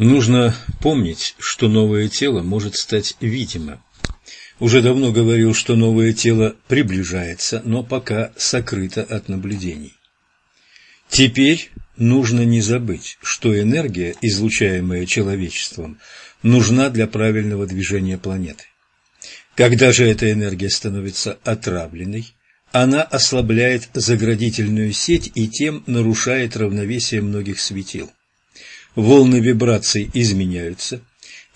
Нужно помнить, что новое тело может стать видимым. Уже давно говорил, что новое тело приближается, но пока сокрыто от наблюдений. Теперь нужно не забыть, что энергия, излучаемая человечеством, нужна для правильного движения планеты. Когда же эта энергия становится отравленной, она ослабляет заградительную сеть и тем нарушает равновесие многих светил волны вибраций изменяются,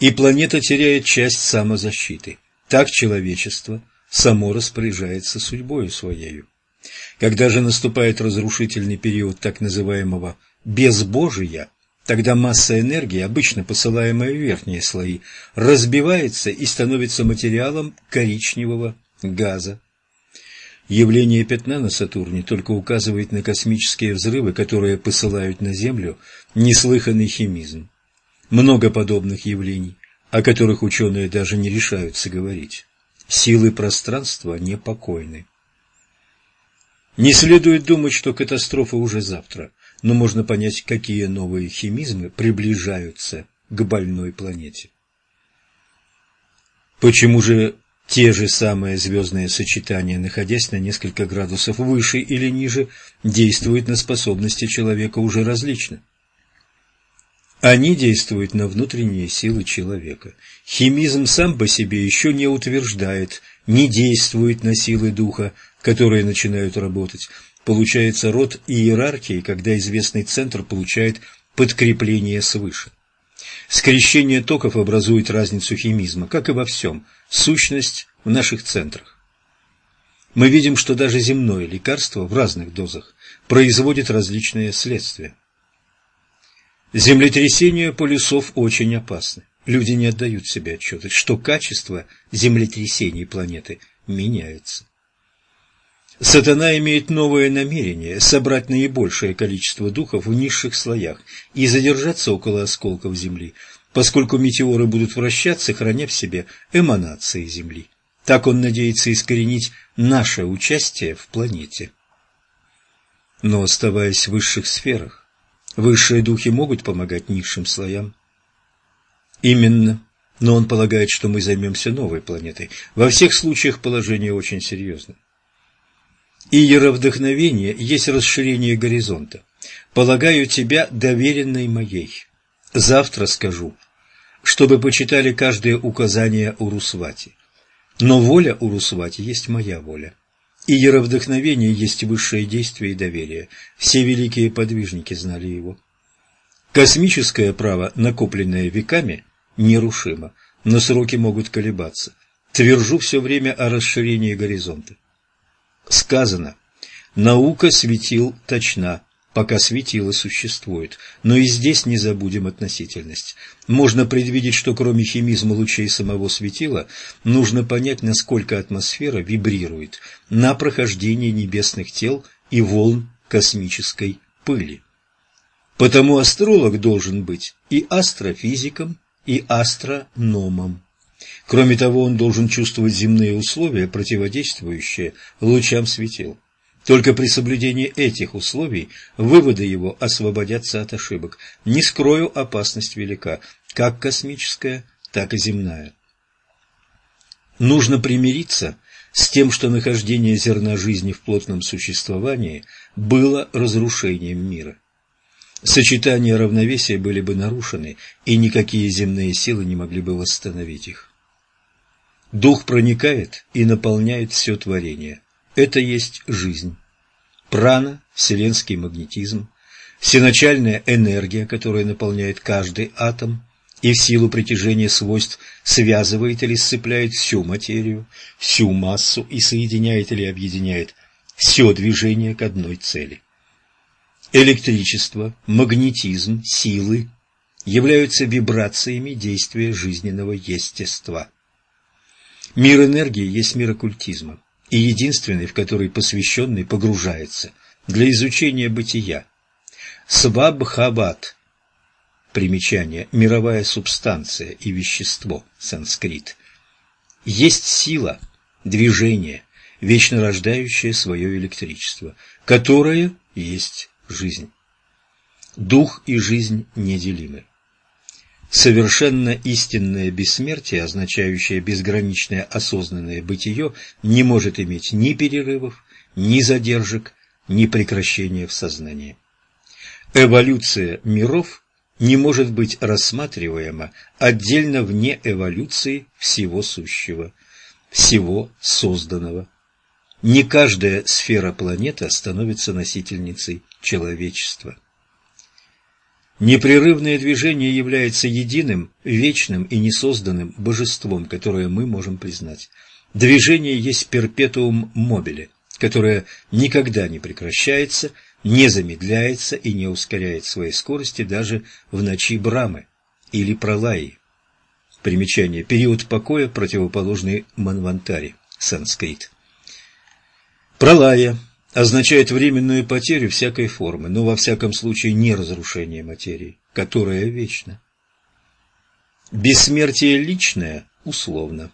и планета теряет часть самозащиты. Так человечество само распоряжается судьбою своею. Когда же наступает разрушительный период так называемого «безбожия», тогда масса энергии, обычно посылаемая в верхние слои, разбивается и становится материалом коричневого газа. Явление пятна на Сатурне только указывает на космические взрывы, которые посылают на Землю неслыханный химизм. Много подобных явлений, о которых ученые даже не решаются говорить. Силы пространства непокойны. Не следует думать, что катастрофа уже завтра, но можно понять, какие новые химизмы приближаются к больной планете. Почему же те же самые звездные сочетания, находясь на несколько градусов выше или ниже, действуют на способности человека уже различно. Они действуют на внутренние силы человека. Химизм сам по себе еще не утверждает, не действует на силы духа, которые начинают работать. Получается род иерархии, когда известный центр получает подкрепление свыше. Скрещение токов образует разницу химизма, как и во всем, сущность в наших центрах. Мы видим, что даже земное лекарство в разных дозах производит различные следствия. Землетрясения полюсов очень опасны. Люди не отдают себе отчета, что качество землетрясений планеты меняется. Сатана имеет новое намерение собрать наибольшее количество духов в низших слоях и задержаться около осколков Земли, поскольку метеоры будут вращаться, храня в себе эманации Земли. Так он надеется искоренить наше участие в планете. Но оставаясь в высших сферах, высшие духи могут помогать низшим слоям. Именно. Но он полагает, что мы займемся новой планетой. Во всех случаях положение очень серьезно. Иеровдохновение есть расширение горизонта. Полагаю тебя доверенной моей. Завтра скажу, чтобы почитали каждое указание Урусвати. Но воля Урусвати есть моя воля. Иеровдохновение есть высшее действие и доверие. Все великие подвижники знали его. Космическое право, накопленное веками, нерушимо, но сроки могут колебаться. Твержу все время о расширении горизонта. Сказано, наука светил точна, пока светило существует, но и здесь не забудем относительность. Можно предвидеть, что кроме химизма лучей самого светила, нужно понять, насколько атмосфера вибрирует на прохождение небесных тел и волн космической пыли. Потому астролог должен быть и астрофизиком, и астрономом. Кроме того, он должен чувствовать земные условия, противодействующие лучам светил. Только при соблюдении этих условий выводы его освободятся от ошибок. Не скрою, опасность велика, как космическая, так и земная. Нужно примириться с тем, что нахождение зерна жизни в плотном существовании было разрушением мира. Сочетания равновесия были бы нарушены, и никакие земные силы не могли бы восстановить их. Дух проникает и наполняет все творение. Это есть жизнь. Прана – вселенский магнетизм, всеначальная энергия, которая наполняет каждый атом и в силу притяжения свойств связывает или сцепляет всю материю, всю массу и соединяет или объединяет все движение к одной цели. Электричество, магнетизм, силы являются вибрациями действия жизненного естества. Мир энергии есть мир оккультизма и единственный, в который посвященный погружается для изучения бытия. Свабхават. Примечание. Мировая субстанция и вещество. Санскрит. Есть сила, движение, вечно рождающее свое электричество, которое есть жизнь. Дух и жизнь неделимы. Совершенно истинное бессмертие, означающее безграничное осознанное бытие, не может иметь ни перерывов, ни задержек, ни прекращения в сознании. Эволюция миров не может быть рассматриваема отдельно вне эволюции всего сущего, всего созданного. Не каждая сфера планеты становится носительницей человечества. Непрерывное движение является единым, вечным и несозданным божеством, которое мы можем признать. Движение есть перпетуум мобиле, которое никогда не прекращается, не замедляется и не ускоряет своей скорости даже в ночи Брамы или Пралаи. Примечание. Период покоя, противоположный Манвантари, санскрит. Пралая означает временную потерю всякой формы, но во всяком случае не разрушение материи, которая вечна. Бессмертие личное условно.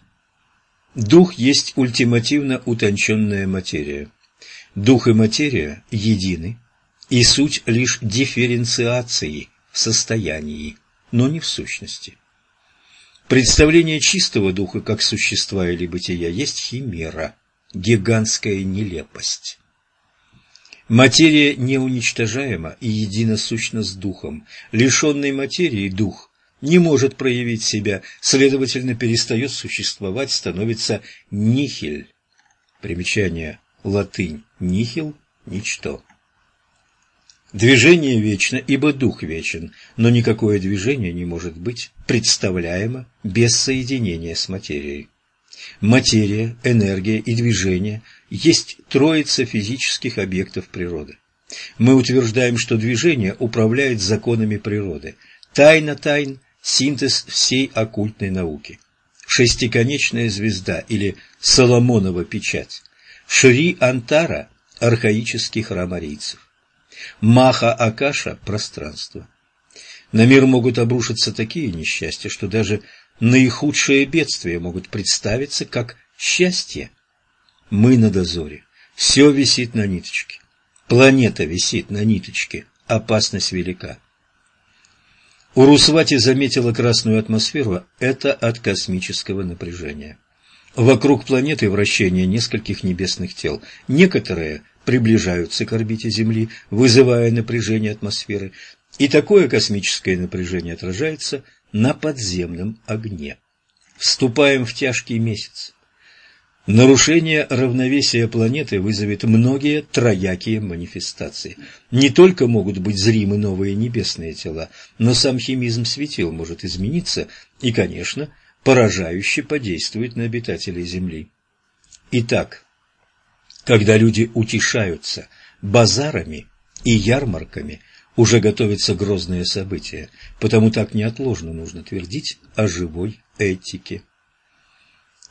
Дух есть ультимативно утонченная материя. Дух и материя едины, и суть лишь дифференциации в состоянии, но не в сущности. Представление чистого духа как существа или бытия есть химера, гигантская нелепость. Материя неуничтожаема и едина сущно с духом. Лишенный материи дух не может проявить себя, следовательно, перестает существовать, становится нихиль. Примечание латынь «нихил» – «ничто». Движение вечно, ибо дух вечен, но никакое движение не может быть представляемо без соединения с материей. Материя, энергия и движение есть троица физических объектов природы. Мы утверждаем, что движение управляет законами природы. Тайна тайн – синтез всей оккультной науки. Шестиконечная звезда или Соломонова печать. Шри Антара – архаический храм арийцев. Маха Акаша – пространство. На мир могут обрушиться такие несчастья, что даже наихудшие бедствия могут представиться как счастье. Мы на дозоре. Все висит на ниточке. Планета висит на ниточке. Опасность велика. Урусвати заметила красную атмосферу. Это от космического напряжения. Вокруг планеты вращение нескольких небесных тел. Некоторые приближаются к орбите Земли, вызывая напряжение атмосферы, и такое космическое напряжение отражается на подземном огне. Вступаем в тяжкий месяц. Нарушение равновесия планеты вызовет многие троякие манифестации. Не только могут быть зримы новые небесные тела, но сам химизм светил может измениться и, конечно, поражающе подействует на обитателей Земли. Итак, когда люди утешаются базарами и ярмарками, уже готовятся грозные события, потому так неотложно нужно твердить о живой этике.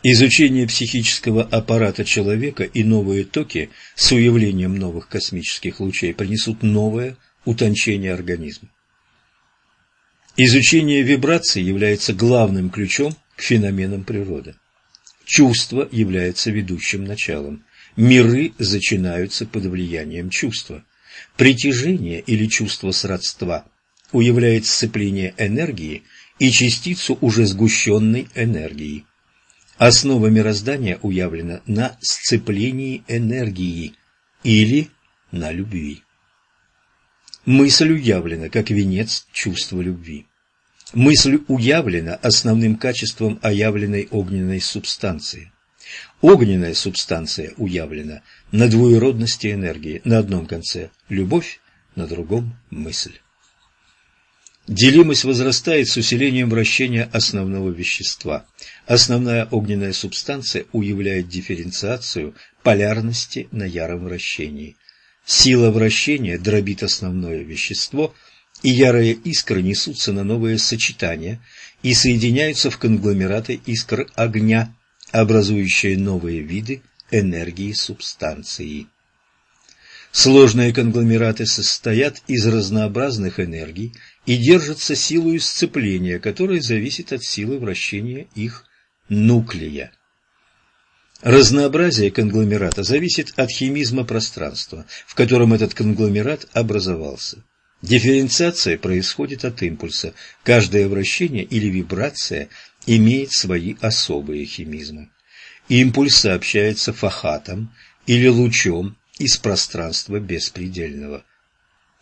Изучение психического аппарата человека и новые токи с уявлением новых космических лучей принесут новое утончение организма. Изучение вибраций является главным ключом к феноменам природы. Чувство является ведущим началом. Миры зачинаются под влиянием чувства. Притяжение или чувство сродства уявляет сцепление энергии и частицу уже сгущенной энергии. Основа мироздания уявлена на сцеплении энергии или на любви. Мысль уявлена как венец чувства любви. Мысль уявлена основным качеством оявленной огненной субстанции. Огненная субстанция уявлена на двуеродности энергии, на одном конце – любовь, на другом – мысль. Делимость возрастает с усилением вращения основного вещества. Основная огненная субстанция уявляет дифференциацию полярности на яром вращении. Сила вращения дробит основное вещество, и ярые искры несутся на новые сочетания и соединяются в конгломераты искр огня, образующие новые виды энергии субстанции. Сложные конгломераты состоят из разнообразных энергий и держатся силой сцепления, которая зависит от силы вращения их нуклея. Разнообразие конгломерата зависит от химизма пространства, в котором этот конгломерат образовался. Дифференциация происходит от импульса. Каждое вращение или вибрация имеет свои особые химизмы. Импульс сообщается фахатом или лучом из пространства беспредельного.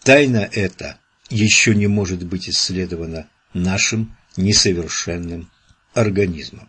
Тайна эта еще не может быть исследована нашим несовершенным организмом.